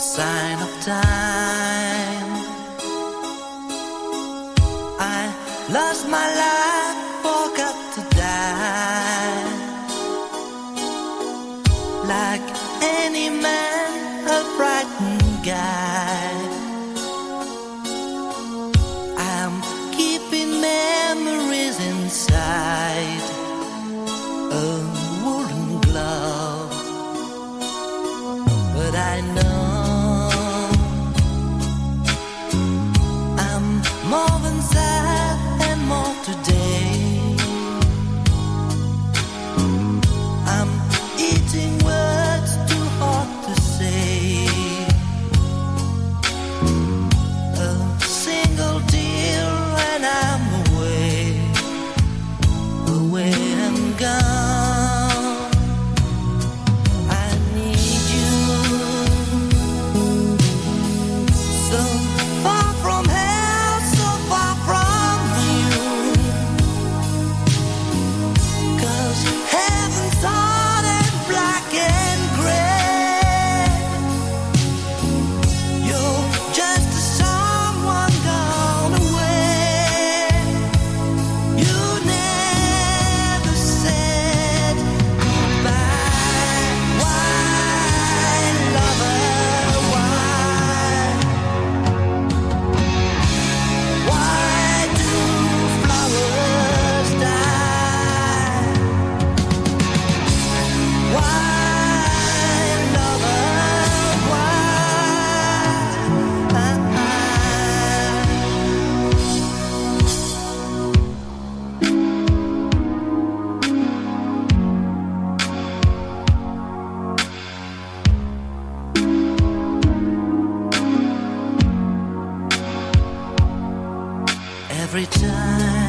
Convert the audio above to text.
sign of time. I lost my life. every time.